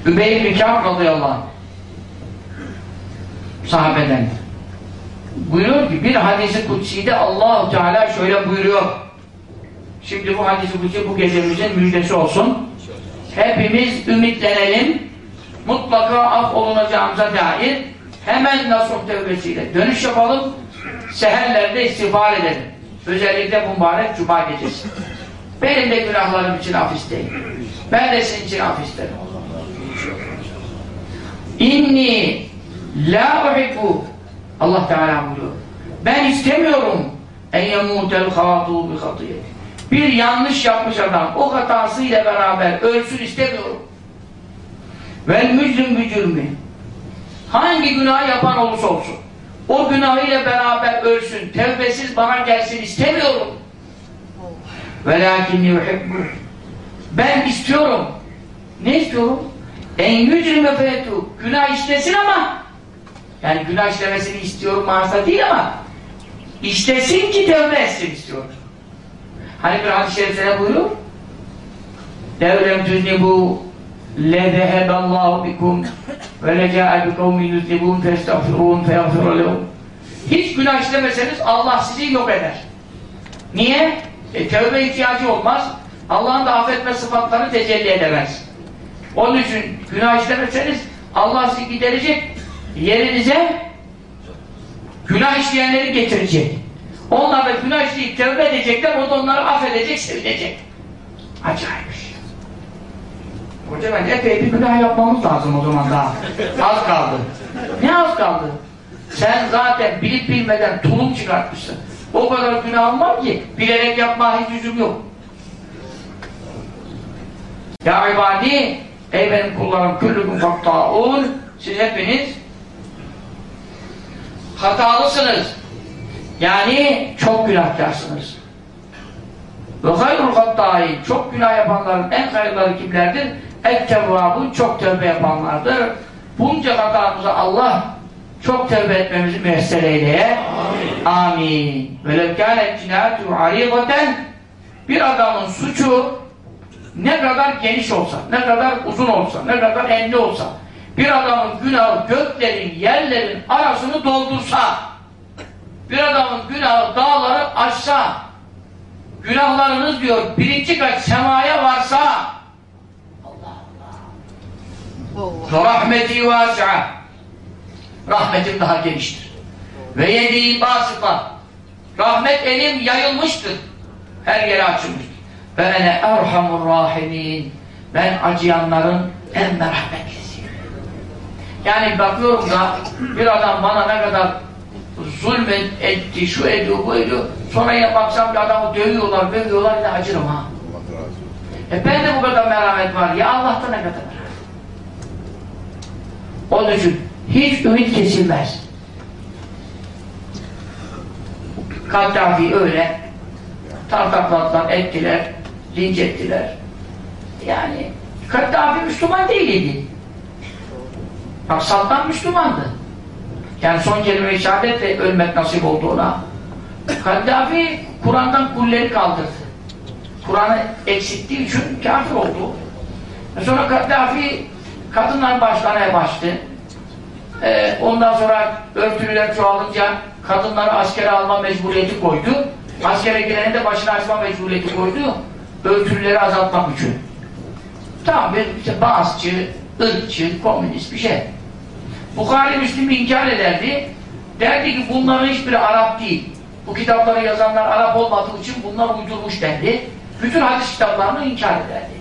Übey bin Kâb radıyallahu anh sahabeden. Buyuruyor ki bir hadisi kutsi'de allah Teala şöyle buyuruyor. Şimdi bu hadisi kutsi bu gecemizin müjdesi olsun. Hepimiz ümitlenelim. Mutlaka af olunacağımıza dair hemen nasuh tevbesiyle dönüş yapalım. Seherlerde istiğfar edelim. Özellikle mübarek cuma gecesi. Benim de günahlarım için af isteyin ben de sizin için af isterim. İnni la uhibbu Allah Teala buyuruyor. Ben istemiyorum en yemutel hatu bi hatiyeti bir yanlış yapmış adam o hatasıyla beraber ölsün istemiyorum. Vel mücrim bücürmi hangi günah yapan olursa olsun o günahıyla beraber ölsün tevbesiz bana gelsin istemiyorum. Velakinni yuhibbu ben istiyorum. Ne istiyorum? En yücrime fetu günah işlesin ama. Yani günah işlemesini istiyorum manasında değil ama işlesin ki tevbe etsin istiyorum. Hani bir hadis-i şerifte buyuruyor? Devlem tüznibu lezeheballahu bikum ve leca'e bi kavmi yüznibun festağfirun lehum hiç günah işlemeseniz Allah sizi yok eder. Niye? E, tövbe ihtiyacı olmaz Allah'ın da affetme sıfatlarını tecelli edemez onun için günah işlemeseniz Allah sizi giderecek yerinize günah işleyenleri getirecek onlar da günah işleyip tövbe edecekler o da onları affedecek, sevinecek acayip bir şey Hoca bence epey bir günah yapmamız lazım o zaman daha. Az kaldı. Ne az kaldı? Sen zaten bilip bilmeden tulum çıkartmışsın. O kadar günahım var ki bilerek yapma hiç yüzüm yok. Ya ibadi ey benim kullarım küllüküm faktâun siz hepiniz hatalısınız. Yani çok günahkarsınız. Ve hayrul hattâin çok günah yapanların en hayırları kimlerdir? El-tevvâbun çok tövbe yapanlardır. Bunca hatamıza Allah çok tövbe etmemizi müessere eyleye. Amin. Ve levkânet cinâtu arîgaten bir adamın suçu ne kadar geniş olsa, ne kadar uzun olsa, ne kadar enli olsa, bir adamın günahı göklerin, yerlerin arasını doldursa, bir adamın günahı dağları aşsa, günahlarınız diyor birinci kat semaya varsa, Allah. rahmeti vasi'a, rahmetim daha geniştir. Ve yedi basıta, rahmet elim yayılmıştır. Her yere açılmıştır. Ve ene erhamur rahimin, ben acıyanların en merhametlisiyim. Yani bakıyorum da bir adam bana ne kadar zulmet etti, şu ediyor, bu ediyor. Sonra ya baksam bir adamı dövüyorlar, dövüyorlar yine acırım ha. E ben de bu kadar merhamet var. Ya Allah'ta ne kadar merhamet. Onun için hiç ümit kesilmez. Kaddafi öyle tartakladılar, ettiler, linç ettiler. Yani Kaddafi Müslüman değildi. Bak Saddam Müslümandı. Yani son kelime-i şehadetle ölmek nasip oldu ona. Kaddafi Kur'an'dan kulleri kaldırdı. Kur'an'ı eksilttiği için kafir oldu. Sonra Kaddafi kadınlar başlamaya başladı. Ee, ondan sonra örtülüler çoğalınca kadınları askere alma mecburiyeti koydu. Askere gireni de başına açma mecburiyeti koydu. Örtülüleri azaltmak için. Tam bir işte Bağızçı, ırkçı, komünist bir şey. Bukhari Müslim inkar ederdi. Derdi ki bunların hiçbiri Arap değil. Bu kitapları yazanlar Arap olmadığı için bunlar uydurmuş dendi. Bütün hadis kitaplarını inkar ederdi.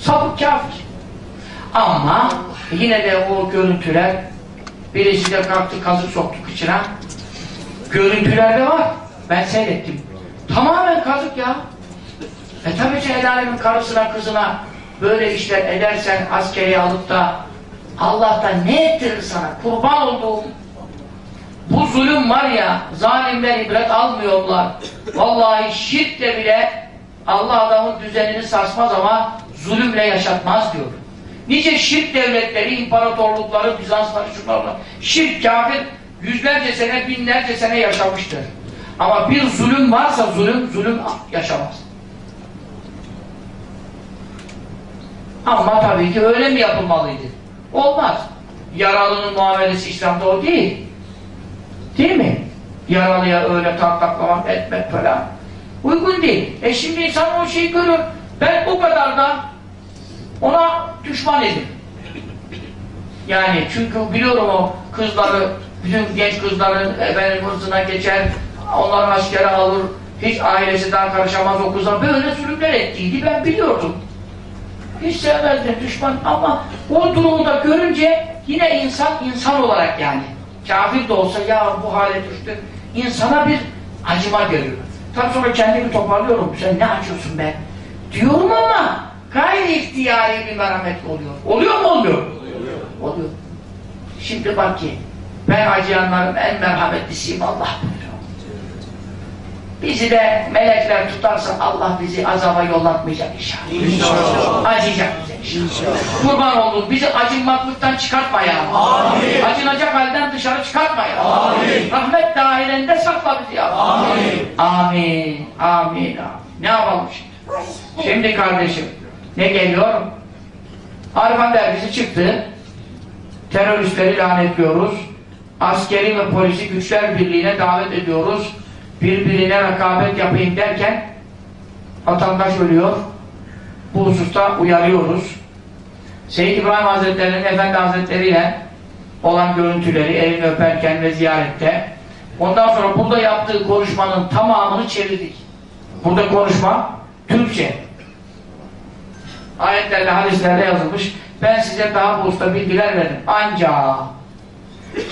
Sapık kafir. Ama yine de o görüntüler birisi de kalktı kazık soktu kıçına. Görüntülerde var. Ben seyrettim. Tamamen kazık ya. E tabi ki el karısına kızına böyle işler edersen askeri alıp da Allah'tan ne ettirir sana? Kurban olduğum bu zulüm var ya zalimler ibret almıyorlar. Vallahi şirkle bile Allah adamın düzenini sarsmaz ama zulümle yaşatmaz diyor. Nice şirk devletleri, imparatorlukları, Bizansları, şunlarla şirk, kafir yüzlerce sene, binlerce sene yaşamıştır. Ama bir zulüm varsa zulüm, zulüm yaşamaz. Ama tabii ki öyle mi yapılmalıydı? Olmaz. Yaralının muamelesi İslam'da o değil. Değil mi? Yaralıya öyle tartaklamak, etmek falan. Uygun değil. E şimdi insan o şeyi görür. Ben o kadar da ona düşman edin. Yani çünkü biliyorum o kızları, bütün genç kızların efendim hırzına geçer, onları askere alır, hiç ailesi daha karışamaz o kıza. Böyle zulümler ettiydi, ben biliyordum. Hiç sevmezdim düşman ama o durumu da görünce yine insan insan olarak yani kafir de olsa ya bu hale düştü insana bir acıma geliyor. Tabi sonra kendimi toparlıyorum. Sen ne acıyorsun be? Diyorum ama gayri ihtiyari bir merhamet oluyor. Oluyor mu olmuyor? Oluyor. Oluyor. Şimdi bak ki ben acıyanların en merhametlisiyim Allah. Bizi de melekler tutarsa Allah bizi azaba yollatmayacak inşallah. İnşallah. Acıyacak bize inşallah. Kurban olun bizi acınmaklıktan çıkartma ya. Amin. Acınacak halden dışarı çıkartma ya. Amin. Rahmet dahilinde sakla bizi ya. Amin. Amin. Amin. amin. Ne yapalım şimdi? Şimdi kardeşim ne geliyor? Arifan dergisi çıktı. Teröristleri lanetliyoruz. Askeri ve polisi güçler birliğine davet ediyoruz. Birbirine rekabet yapayım derken vatandaş ölüyor. Bu hususta uyarıyoruz. Seyyid İbrahim Hazretleri'nin Efendi Hazretleri ile olan görüntüleri elini öperken ve ziyarette ondan sonra burada yaptığı konuşmanın tamamını çevirdik. Burada konuşma Türkçe. Ayetlerle, hadislerle yazılmış. Ben size daha bu usta bilgiler verdim. Ancak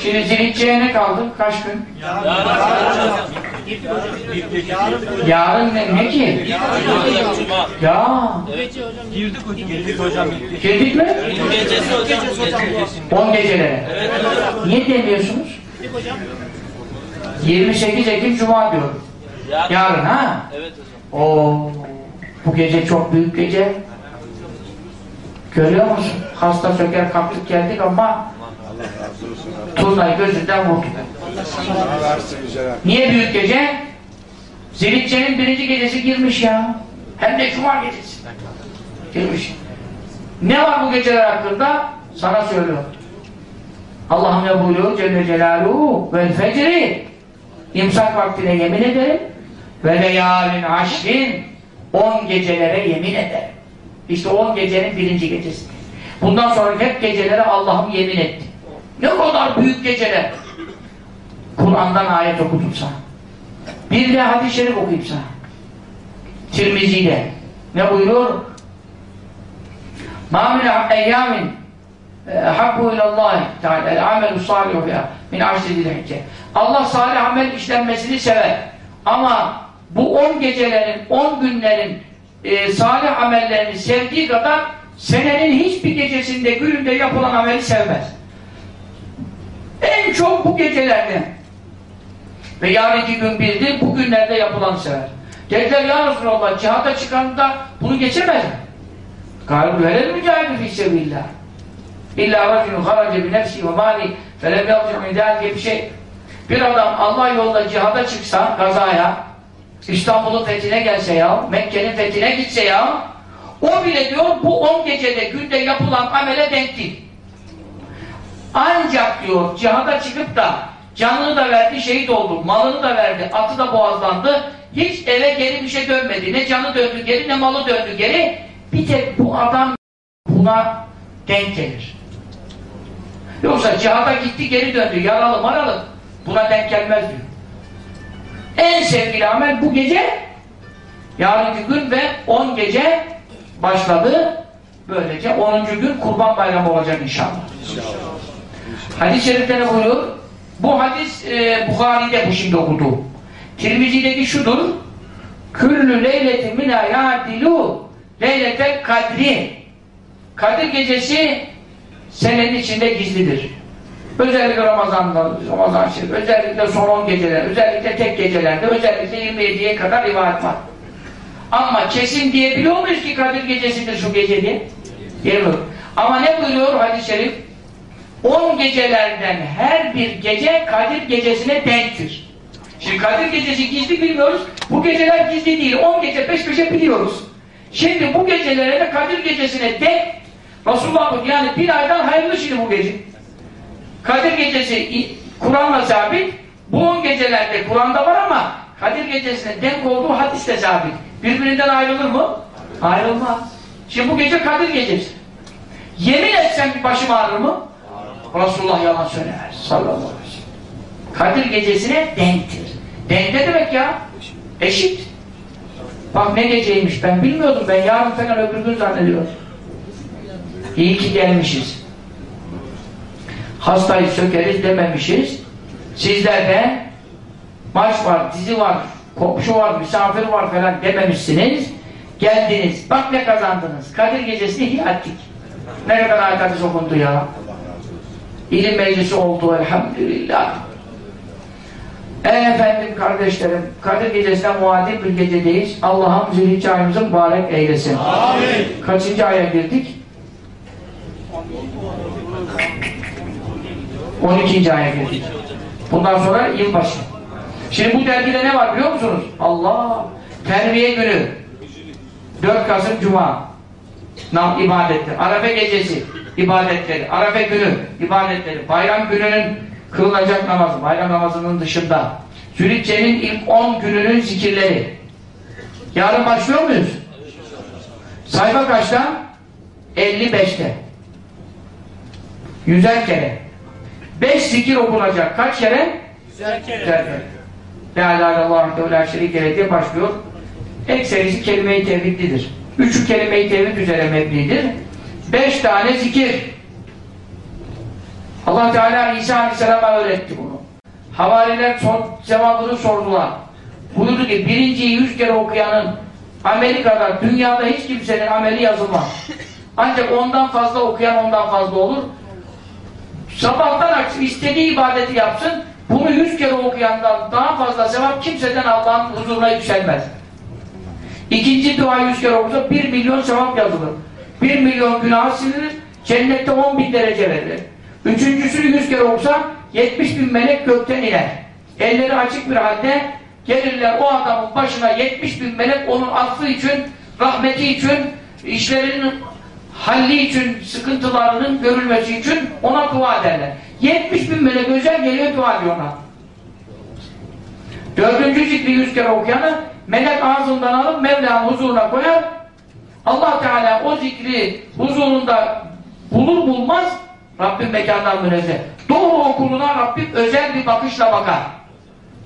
Şimdi Zilhicce'ye ne kaldı? Kaç gün? Yarın ne, ne ki? Ya. Girdik hocam. Girdik hocam. Girdik mi? Gecesi hocam. 10 gecelere. Niye demiyorsunuz? 28 Ekim Cuma diyorum. Yarın ha? Evet hocam. Oo, bu gece çok büyük gece. Görüyor musun? Hasta söker kalktık geldik ama turnayı gözünden vurduk. Niye büyük gece? Zilitçe'nin birinci gecesi girmiş ya. Hem de cuma gecesi. Girmiş. Ne var bu geceler hakkında? Sana söylüyorum. Allah'ım ne buyuruyor? Celle Celaluhu vel fecri İmsak vaktine yemin ederim ve leyalin aşrin on gecelere yemin ederim. İşte on gecenin birinci gecesi. Bundan sonra hep gecelere Allah'ım yemin etti. Ne kadar büyük geceler. Kur'an'dan ayet okudum sana. Bir de hadis-i şerif okuyayım sana. Tirmizi'de. Ne buyuruyor? مَا مِنْ اَيَّامٍ habbu ilallahi teala el amelu salihu ya min aşri hicce. Allah salih amel işlenmesini sever. Ama bu on gecelerin, on günlerin e, salih amellerini sevdiği kadar senenin hiçbir gecesinde, gününde yapılan ameli sevmez. En çok bu gecelerde ve yarınki gün bildi, bu günlerde yapılanı sever. Dediler ya Resulallah cihada çıkanda bunu geçemez? Galiba verelim mücahidi fi sebillah. İlla racülün harace bi nefsi ve mali felem yalcı min diye bir şey. Bir adam Allah yolunda cihada çıksa, gazaya, İstanbul'un fethine gelse ya, Mekke'nin fethine gitse ya, o bile diyor bu on gecede, günde yapılan amele denk değil. Ancak diyor cihada çıkıp da canını da verdi, şehit oldu, malını da verdi, atı da boğazlandı, hiç eve geri bir şey dönmedi. Ne canı döndü geri, ne malı döndü geri. Bir tek bu adam buna denk gelir. Yoksa cihada gitti geri döndü, yaralı maralı, buna denk gelmez diyor. En sevgili amel bu gece, yarınki gün ve 10 gece başladı. Böylece 10. gün kurban bayramı olacak inşallah. Hadis-i şerifte ne buyuruyor? Bu hadis e, Bukhari'de bu şimdi okudu. Tirmizi'deki şudur. Küllü leyleti mina ya'dilu leylete kadri. Kadir gecesi senenin içinde gizlidir. Özellikle Ramazan'da, Ramazan şerif, özellikle son 10 geceler, özellikle tek gecelerde, özellikle 27'ye kadar rivayet var. Ama kesin diyebiliyor muyuz ki Kadir gecesidir şu gece diye? Diyemiyor. Ama ne buyuruyor hadis-i şerif? 10 gecelerden her bir gece Kadir gecesine denktir. Şimdi Kadir gecesi gizli bilmiyoruz. Bu geceler gizli değil. 10 gece peş peşe biliyoruz. Şimdi bu gecelere de Kadir gecesine denk Resulullah yani bir aydan hayırlı şimdi bu gece. Kadir gecesi Kur'an'la sabit. Bu 10 gecelerde Kur'an'da var ama Kadir gecesine denk olduğu hadiste sabit. Birbirinden ayrılır mı? Ayrılmaz. Şimdi bu gece Kadir gecesi. Yemin etsem başım ağrır mı? Resulullah yalan söylemez. Sallallahu aleyhi ve sellem. Kadir gecesine denktir. Denk ne demek ya? Eşit. Bak ne geceymiş ben bilmiyordum. Ben yarın falan öbür gün zannediyorum. İyi ki gelmişiz. Hastayı sökeriz dememişiz. Sizlerden maç var, dizi var, komşu var, misafir var falan dememişsiniz. Geldiniz. Bak ne kazandınız. Kadir gecesini ihya ettik. Ne kadar hadis okundu ya. İlim meclisi oldu elhamdülillah. Efendim kardeşlerim, Kadir gecesine muadil bir gecedeyiz. Allah'ım zilhicce ayımızı mübarek eylesin. Amin. Kaçıncı aya girdik? 12. aya girdik. Bundan sonra yılbaşı. Şimdi bu dergide ne var biliyor musunuz? Allah! Terbiye günü. 4 Kasım Cuma. Nam ibadetleri. Arafa gecesi ibadetleri. Arafa günü ibadetleri. Bayram gününün kılınacak namazı. Bayram namazının dışında. Zülhicce'nin ilk 10 gününün zikirleri. Yarın başlıyor muyuz? Sayfa kaçta? 55'te. Yüzer kere. Beş zikir okunacak. Kaç kere? Yüzer kere. Yüzer kere. La ilahe illallah ve la şerike diye başlıyor. Ekserisi kelime-i tevhidlidir. Üçü kelime-i tevhid üzere mebnidir. Beş tane zikir. Allah Teala İsa Aleyhisselam'a öğretti bunu. Havariler cevabını sordular. Buyurdu ki birinciyi yüz kere okuyanın Amerika'da, dünyada hiç kimsenin ameli yazılmaz. Ancak ondan fazla okuyan ondan fazla olur. Sabahtan akşam istediği ibadeti yapsın, bunu yüz kere okuyandan daha fazla sevap kimseden Allah'ın huzuruna yükselmez. İkinci dua yüz kere okursa bir milyon sevap yazılır. Bir milyon günah silinir, cennette on bin derece verilir. Üçüncüsünü yüz kere okursa yetmiş bin melek gökten iner. Elleri açık bir halde gelirler o adamın başına yetmiş bin melek onun affı için rahmeti için, işlerinin halli için, sıkıntılarının görülmesi için ona dua ederler. 70 bin melek özel geliyor dua ediyor ona. Dördüncü zikri yüz kere okuyanı melek ağzından alıp Mevla'nın huzuruna koyar. Allah Teala o zikri huzurunda bulur bulmaz Rabbim mekandan münezzeh. Doğru okuluna Rabbim özel bir bakışla bakar.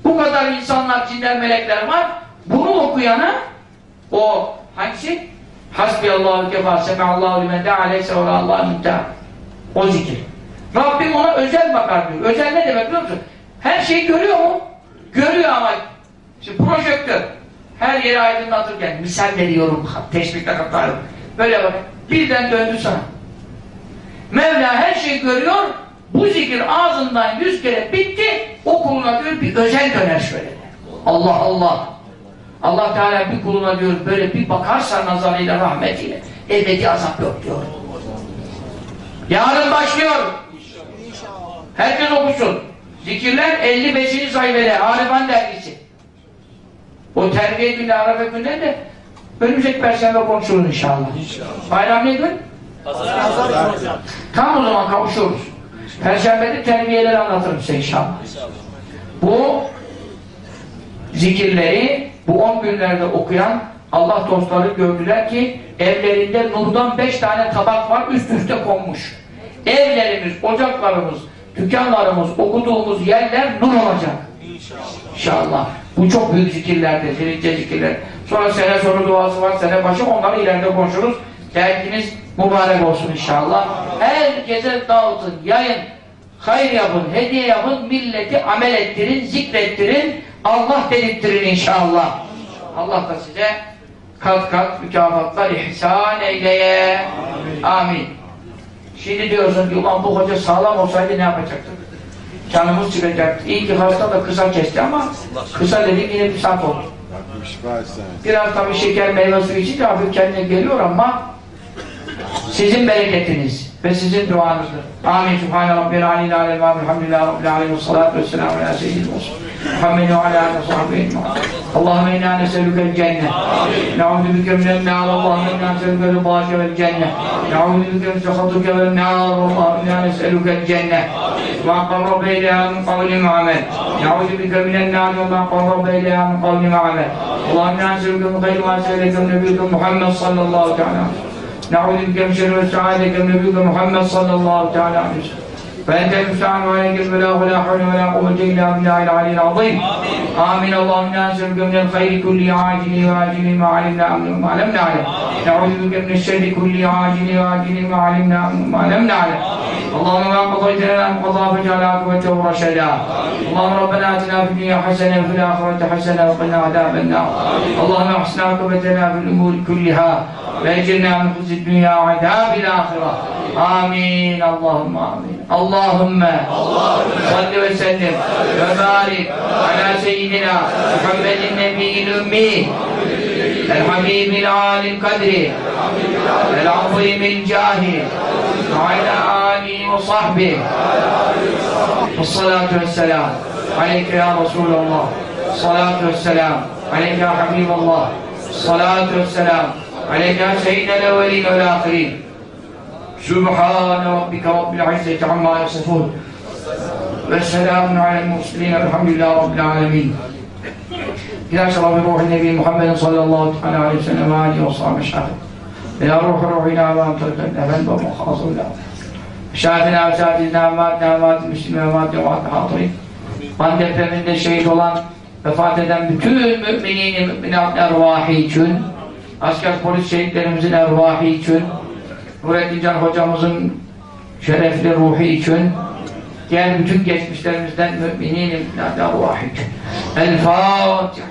Bu kadar insanlar, cinler, melekler var. Bunu okuyana o hangisi? Hasbiyallahu kefa semeallahu limen de'aleyse ve Allah'ın müntehâ. O zikir. Rabbim ona özel bakar diyor. Özel ne demek biliyor musun? Her şeyi görüyor mu? Görüyor ama işte projektör her yeri aydınlatırken misal veriyorum teşbihle katarım. Böyle bak birden döndü sana. Mevla her şeyi görüyor bu zikir ağzından yüz kere bitti o kuluna diyor bir özel döner şöyle. Allah Allah. Allah Teala bir kuluna diyor böyle bir bakarsa nazarıyla rahmetiyle ebedi azap yok diyor. Yarın başlıyor. Herkes okusun. Zikirler 55. sayfede Arifan dergisi. O terbiye günü Arafa günleri de önümüzdeki perşembe konuşuruz inşallah. Bayram ne gün? Tam o zaman kavuşuruz. Perşembede terbiyeleri anlatırım size inşallah. Bu zikirleri bu 10 günlerde okuyan Allah dostları gördüler ki evlerinde nurdan 5 tane tabak var üst üste konmuş. Evlerimiz, ocaklarımız, dükkanlarımız, okuduğumuz yerler nur olacak. İnşallah. Bu çok büyük zikirlerdir, birinci zikirler. Sonra sene sonu duası var, sene başı onları ileride konuşuruz. Derginiz mübarek olsun inşallah. Herkese dağıtın, yayın, hayır yapın, hediye yapın, milleti amel ettirin, zikrettirin, Allah dedirttirin inşallah. Allah da size kat kat mükafatlar ihsan eyleye. Amin. Şimdi diyorsun ki ulan bu hoca sağlam olsaydı ne yapacaktık? Canımız çıkacaktı. İyi ki hasta da kısa kesti ama kısa dedik yine bir saat oldu. Biraz tabii şeker meyve suyu içince hafif kendine geliyor ama sizin bereketiniz ve sizin duanızdır. Amin. Subhane Rabbil Aleyhi Aleyhi ve Elhamdülillahi Rabbil Aleyhi ve salatu ve selamu ala seyyidil olsun. Muhammed ve ala aleyhi ve sahbihi Allahümme inna neselükel cennet. Ne'udhu bike minel nâr. Allahümme inna neselükel rıbâke vel cennet. Ne'udhu bike min sehatüke vel nâr. Allahümme inna neselükel cennet. ما قرب من قول وعمل نعوذ بك من النار وما قرب إليها من قول وعمل اللهم نسألك من خير ما من نبيك محمد صلى الله تعالى نعوذ بك من شر ما من نبيك محمد صلى الله تعالى عليه وسلم. فأنت المستعان وعليك البلاغ ولا حول ولا قوة إلا بالله العلي العظيم. آمين. اللهم نسألك من الخير كل عاجل وآجل ما علمنا منه وما لم نعلم. نعوذ بك من الشر كل عاجل وآجل ما علمنا منه وما لم نعلم. اللهم ما قضيت لنا من قضاء فاجعل عاقبته رشدا. اللهم ربنا آتنا في الدنيا حسنة وفي الآخرة حسنة وقنا عذاب النار. اللهم احسن عاقبتنا في الأمور كلها. وأجرنا من خزي الدنيا وعذاب الآخرة آمين اللهم آمين اللهم صل وسلم وبارك على سيدنا محمد النبي الأمي الحبيب العالي القدر العظيم الجاه وعلى آله وصحبه والصلاة والسلام عليك يا رسول الله الصلاة والسلام عليك يا حبيب الله الصلاة والسلام عليك يا سيد الأولين والآخرين سبحان ربك رب العزة عما يصفون. والسلام على المرسلين الحمد لله رب العالمين. إلى شرف روح النبي محمد صلى الله عليه وسلم وآله وصحبه الشافع إلى روح روحنا وأنت الأهل ومخاص الله Şahına, şahidina, amatna, amat, müslüme, amat, cemaat, hatırıyım. Van depreminde şehit olan, vefat eden bütün müminin, müminat ervahı için, asker polis şehitlerimizin ervahı için, Nurettin Can hocamızın şerefli ruhu için, diğer bütün geçmişlerimizden müminin, ervahı için. El Fatiha.